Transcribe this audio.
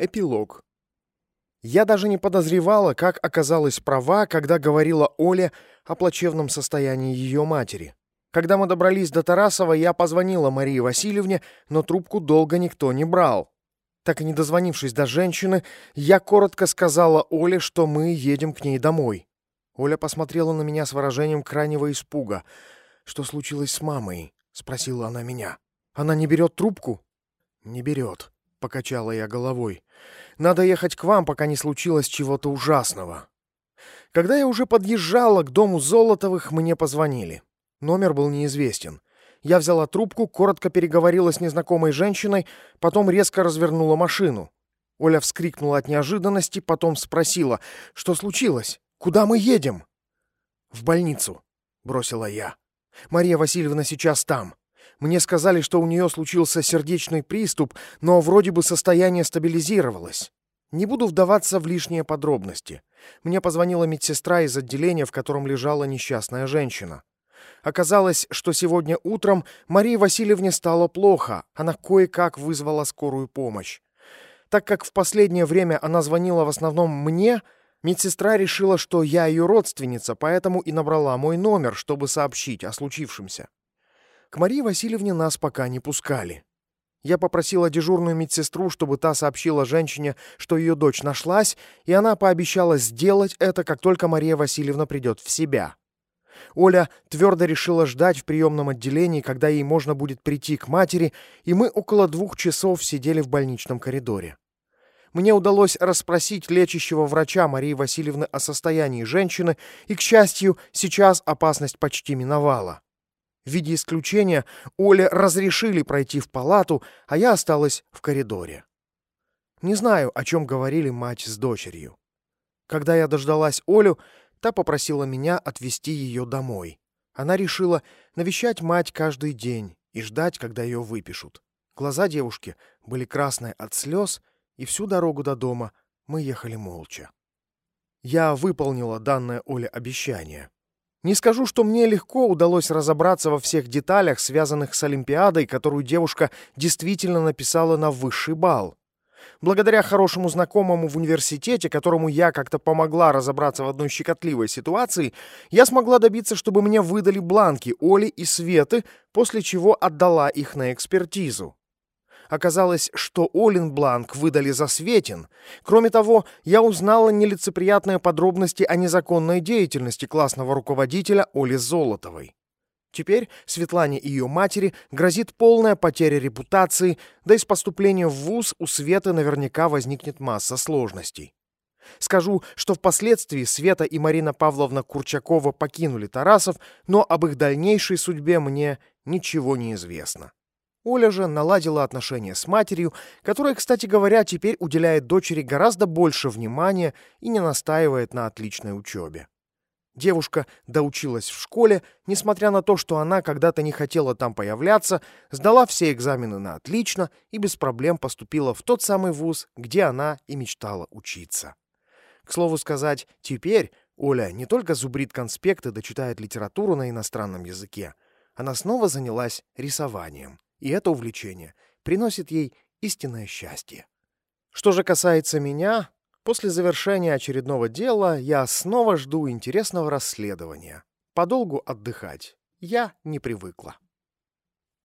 Эпилог. Я даже не подозревала, как оказалась права, когда говорила Оле о плачевном состоянии ее матери. Когда мы добрались до Тарасова, я позвонила Марии Васильевне, но трубку долго никто не брал. Так и не дозвонившись до женщины, я коротко сказала Оле, что мы едем к ней домой. Оля посмотрела на меня с выражением крайнего испуга. «Что случилось с мамой?» — спросила она меня. «Она не берет трубку?» «Не берет», — покачала я головой. «Надо ехать к вам, пока не случилось чего-то ужасного». Когда я уже подъезжала к дому Золотовых, мне позвонили. Номер был неизвестен. Я взяла трубку, коротко переговорила с незнакомой женщиной, потом резко развернула машину. Оля вскрикнула от неожиданности, потом спросила, что случилось, куда мы едем? «В больницу», — бросила я. «Мария Васильевна сейчас там. Мне сказали, что у нее случился сердечный приступ, но вроде бы состояние стабилизировалось. Не буду вдаваться в лишние подробности. Мне позвонила медсестра из отделения, в котором лежала несчастная женщина. Оказалось, что сегодня утром Марии Васильевне стало плохо. Она кое-как вызвала скорую помощь. Так как в последнее время она звонила в основном мне, медсестра решила, что я ее родственница, поэтому и набрала мой номер, чтобы сообщить о случившемся. К Марии Васильевне нас пока не пускали. Я попросила дежурную медсестру, чтобы та сообщила женщине, что ее дочь нашлась, и она пообещала сделать это, как только Мария Васильевна придет в себя. Оля твердо решила ждать в приемном отделении, когда ей можно будет прийти к матери, и мы около двух часов сидели в больничном коридоре. Мне удалось расспросить лечащего врача Марии Васильевны о состоянии женщины, и, к счастью, сейчас опасность почти миновала. В виде исключения Оле разрешили пройти в палату, а я осталась в коридоре. Не знаю, о чем говорили мать с дочерью. Когда я дождалась Олю, та попросила меня отвезти ее домой. Она решила навещать мать каждый день и ждать, когда ее выпишут. Глаза девушки были красные от слез, и всю дорогу до дома мы ехали молча. Я выполнила данное Оле обещание. Не скажу, что мне легко удалось разобраться во всех деталях, связанных с Олимпиадой, которую девушка действительно написала на высший балл. Благодаря хорошему знакомому в университете, которому я как-то помогла разобраться в одной щекотливой ситуации, я смогла добиться, чтобы мне выдали бланки Оли и Светы, после чего отдала их на экспертизу. Оказалось, что Олин бланк выдали за Светин. Кроме того, я узнала нелицеприятные подробности о незаконной деятельности классного руководителя Оли Золотовой. Теперь Светлане и ее матери грозит полная потеря репутации, да и с поступлением в ВУЗ у Светы наверняка возникнет масса сложностей. Скажу, что впоследствии Света и Марина Павловна Курчакова покинули Тарасов, но об их дальнейшей судьбе мне ничего не известно. Оля же наладила отношения с матерью, которая, кстати говоря, теперь уделяет дочери гораздо больше внимания и не настаивает на отличной учебе. Девушка доучилась в школе, несмотря на то, что она когда-то не хотела там появляться, сдала все экзамены на отлично и без проблем поступила в тот самый вуз, где она и мечтала учиться. К слову сказать, теперь Оля не только зубрит конспекты да читает литературу на иностранном языке, она снова занялась рисованием и это увлечение приносит ей истинное счастье. Что же касается меня, после завершения очередного дела я снова жду интересного расследования. Подолгу отдыхать я не привыкла.